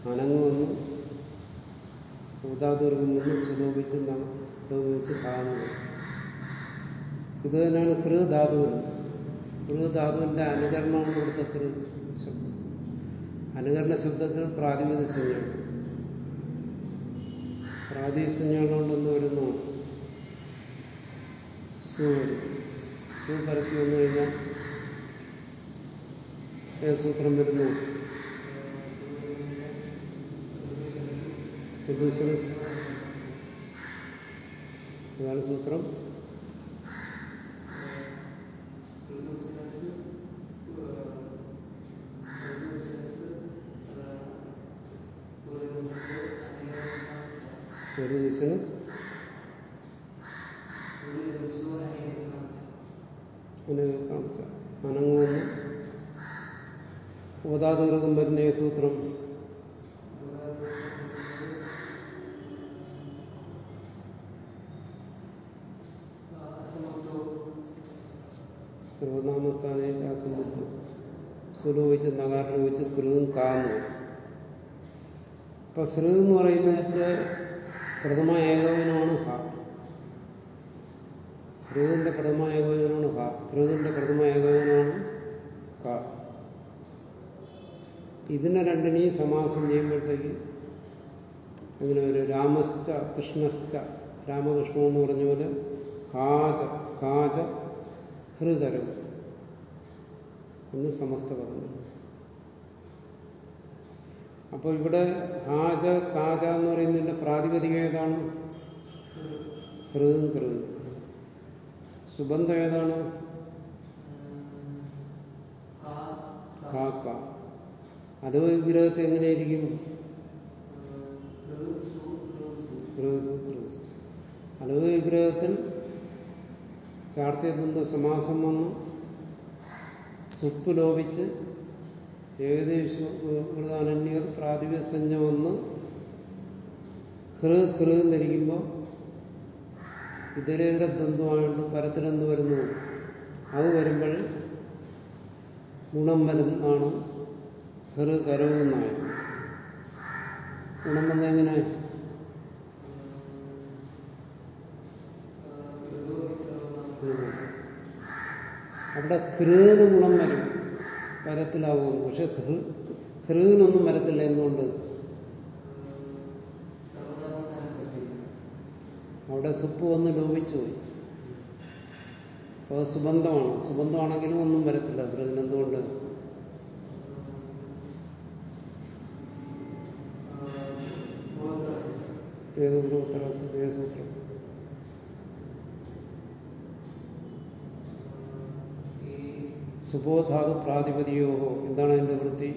അനങ്ങുമെന്ന് വന്നു നിന്ന് സുലോപിച്ച് ലോപിച്ച് താഴ്ന്നു. ഇത് തന്നെയാണ് കൃ ധാതുവിന് കൃ അനുകരണമാണ് ഇവിടുത്തെ കൃ ശബ്ദം. അനുകരണ ശബ്ദത്തിന് പ്രാതിപത സംജ്ഞയാണ് പ്രാതിപ സംജ്ഞകളുണ്ടെന്ന് വരുന്നു? സു സൂ പരത്തി വന്നു കഴിഞ്ഞാൽ സൂത്രം വരുന്നു? അതാണ് സൂത്രം? അപ്പൊ ഹൃ എന്ന് പറയുന്നതിന്റെ പ്രഥമ ഏകോചനമാണ് ഹ ഹൃതിന്റെ പ്രഥമ ഏകോചനമാണ് ഹ ഹൃതിന്റെ പ്രഥമ ഏകോചനമാണ് ക ഇതിനെ രണ്ടിനെയും സമാസം ചെയ്യുമ്പോഴത്തേക്ക് അങ്ങനെ ഒരു രാമശ്ച കൃഷ്ണശ്ച രാമകൃഷ്ണ എന്ന് പറഞ്ഞ പോലെ കാച കാച ഹൃദരം എന്ന് സമസ്ത പറഞ്ഞു അപ്പോൾ ഇവിടെ ഹാജ കാജ എന്ന് പറയുന്നതിന്റെ പ്രാതിപതികം ഏതാണ്? കൃതും കൃതും സുബന്ധം ഏതാണ്? കാക്ക അത് വിഗ്രഹത്തെ എങ്ങനെയായിരിക്കും? അലവ് വിഗ്രഹത്തിൽ ബന്ധ സമാസം വന്ന്. സുപ്പ് ലോപിച്ച് ഏകദേശം അനന്യർ പ്രാതിപസഞ്ജ വന്ന് ഹൃ ഹൃ എന്നിരിക്കുമ്പോൾ ഇതരേതര ദ്വന്ദ്വമായിട്ട് പരത്തിലെന്ന് വരുന്നു. അത് വരുമ്പോൾ ഗുണം വരുന്നതാണ് ഹൃ കരവുന്നായി ഗുണം വന്നെങ്ങനെ അവിടെ ഹൃന്ന് ഗുണം വരും. പരത്തിലാവുന്നു പക്ഷെ ഹൃദിനൊന്നും വരത്തില്ല എന്തുകൊണ്ട്? അവിടെ സുപ്പ് വന്ന് ലോപിച്ചു. പോയി അപ്പോൾ സുബന്ധമാണ്. സുബന്ധമാണെങ്കിലും ഒന്നും വരത്തില്ല. ഹൃദിന് എന്തുകൊണ്ട്? ഏതുകൊണ്ട് ഉത്തരവാസിദ്ധ സൂത്രം സുബോധാതു പ്രാതിപതിയോഹോ എന്താണ് അതിന്റെ വൃത്തി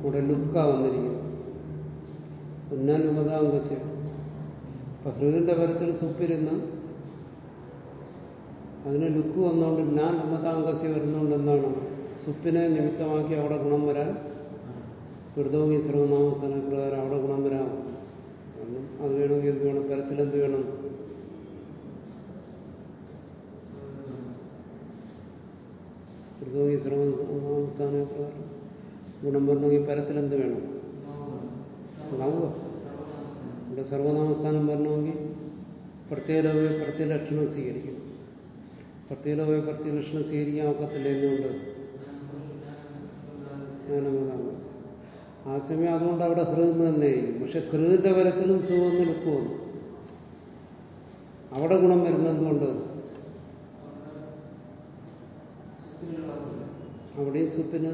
ഇവിടെ ലുക്കാ വന്നിരിക്കുന്നത് ഉന്നാനുമതാംഗസ്യ അപ്പൊ ഹൃദിന്റെ പരത്തിൽ സുപ്പിരുന്ന് അതിന് ലുക്ക് വന്നുകൊണ്ട് ഞാൻ ഉമ്മതാംഗസ്യ വരുന്നുകൊണ്ട് എന്താണ് സുപ്പിനെ നിമിത്തമാക്കി അവിടെ ഗുണം വരാൻ ഹൃദോങ്ങി സർവനാമസ്ഥാന പ്രകാരം അവിടെ ഗുണം വരാം. അത് വേണമെങ്കിൽ എന്ത് വേണം? പരത്തിൽ എന്ത് വേണം? ഈ സർവനാമസ്ഥാന പ്രകാരം ഗുണം വരണമെങ്കിൽ പരത്തിൽ എന്ത് വേണം? നവുക ഇവിടെ സർവനാമസ്ഥാനം വരണമെങ്കിൽ പ്രത്യേകലോകെ പ്രത്യലക്ഷണം സ്വീകരിക്കണം. പ്രത്യേകലോകെ പ്രത്യലക്ഷണം സ്വീകരിക്കാൻ ഒക്കത്തില്ല ജ്ഞാനമതാണ് ആ സമയം അതുകൊണ്ട് അവിടെ ഹൃദയം തന്നെയായിരിക്കും പക്ഷെ ഹൃദിന്റെ വരത്തിലും സുഖമെന്ന് ലുക്ക് അവിടെ ഗുണം വരുന്ന എന്തുകൊണ്ട് അവിടെയും സുപ്പിന്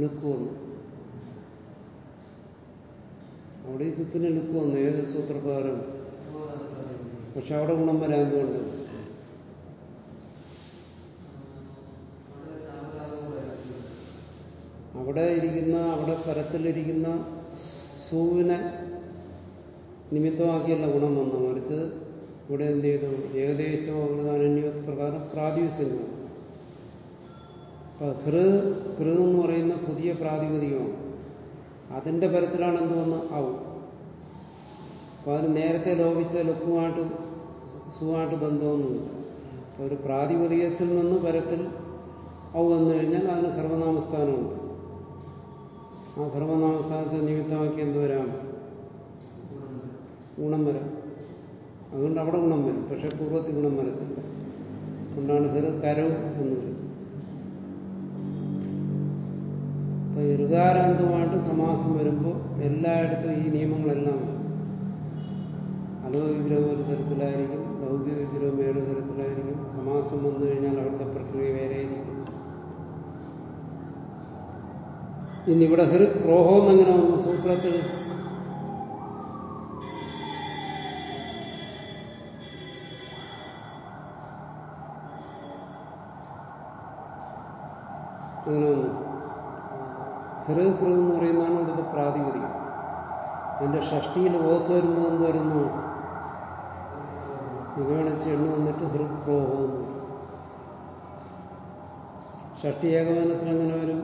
ലുക്ക് വന്നു അവിടെ ഈ സുപ്പിന് ലുക്ക് വന്നു ഏത് സൂത്രപ്രകാരം? പക്ഷെ അവിടെ ഗുണം വരാൻ എന്തുകൊണ്ട് അവിടെ ഇരിക്കുന്ന അവിടെ പരത്തിലിരിക്കുന്ന സൂവിനെ നിമിത്തമാക്കിയല്ല ഗുണം വന്നു. മറിച്ച് ഇവിടെ എന്ത് ചെയ്തു? ഏകദേശം അനന്യ പ്രകാരം പ്രാതിവിസ്യമാണ് അപ്പൊ ഹൃ ഹൃ എന്ന് പറയുന്ന പുതിയ പ്രാതിപതികമാണ്. അതിന്റെ പരത്തിലാണ് എന്ത് വന്ന്? ആവും അപ്പൊ അതിന് നേരത്തെ ലോപിച്ച ലുക്കുമായിട്ട് സുഖമായിട്ട് ബന്ധമൊന്നുമില്ല. ഒരു പ്രാതിപതികത്തിൽ നിന്ന് പരത്തിൽ ഔ വന്നു കഴിഞ്ഞാൽ അതിന് സർവനാമസ്ഥാനമുണ്ട്. ആ സർവനാമസ്ഥാനത്തെ നിമിത്തമാക്കി എന്ത് വരാം? ഗുണം വരാം. അതുകൊണ്ട് അവിടെ ഗുണം വരും. പക്ഷെ പൂർവത്തിൽ ഗുണം വരത്തില്ല. അതുകൊണ്ടാണ് ഹൃ കരവ് എന്ന് പറയുന്നത്. അപ്പൊ ഇറുകാരാന്തമായിട്ട് സമാസം വരുമ്പോൾ എല്ലായിടത്തും ഈ നിയമങ്ങളെല്ലാം വരും. അലോ വിഗ്രഹം ഒരു തരത്തിലായിരിക്കും ലൗകിക വിഗ്രഹം വേറെ തരത്തിലായിരിക്കും. സമാസം വന്നു കഴിഞ്ഞാൽ അവിടുത്തെ പ്രക്രിയ വേറെയായിരിക്കും ഇനി ഇവിടെ ഹൃ ക്രോഹം എന്നെങ്ങനെ വന്നു? സൂത്രത്തിൽ. ഹൃ എന്ന് പറയുന്നതാണ് ഇവിടുത്തെ പ്രാതിപതികം അതിന്റെ ഷഷ്ടിയിൽ ഓസ് വരുമ്പോൾ എന്ത് വരുന്നു? മുഖവണിച്ച് എണ്ണ വന്നിട്ട് എന്ന് വരും. ഷഷ്ടി ഏകവനത്തിൽ അങ്ങനെ വരും?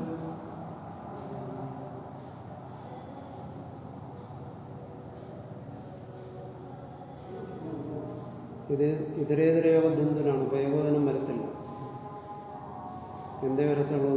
ഇത് ഇതരേതരയോഗ ദ്വന്ദ്വനാണ് അപ്പൊ ഏകോപനം വരത്തില്ല. എന്തേ വരത്തുള്ളൂ?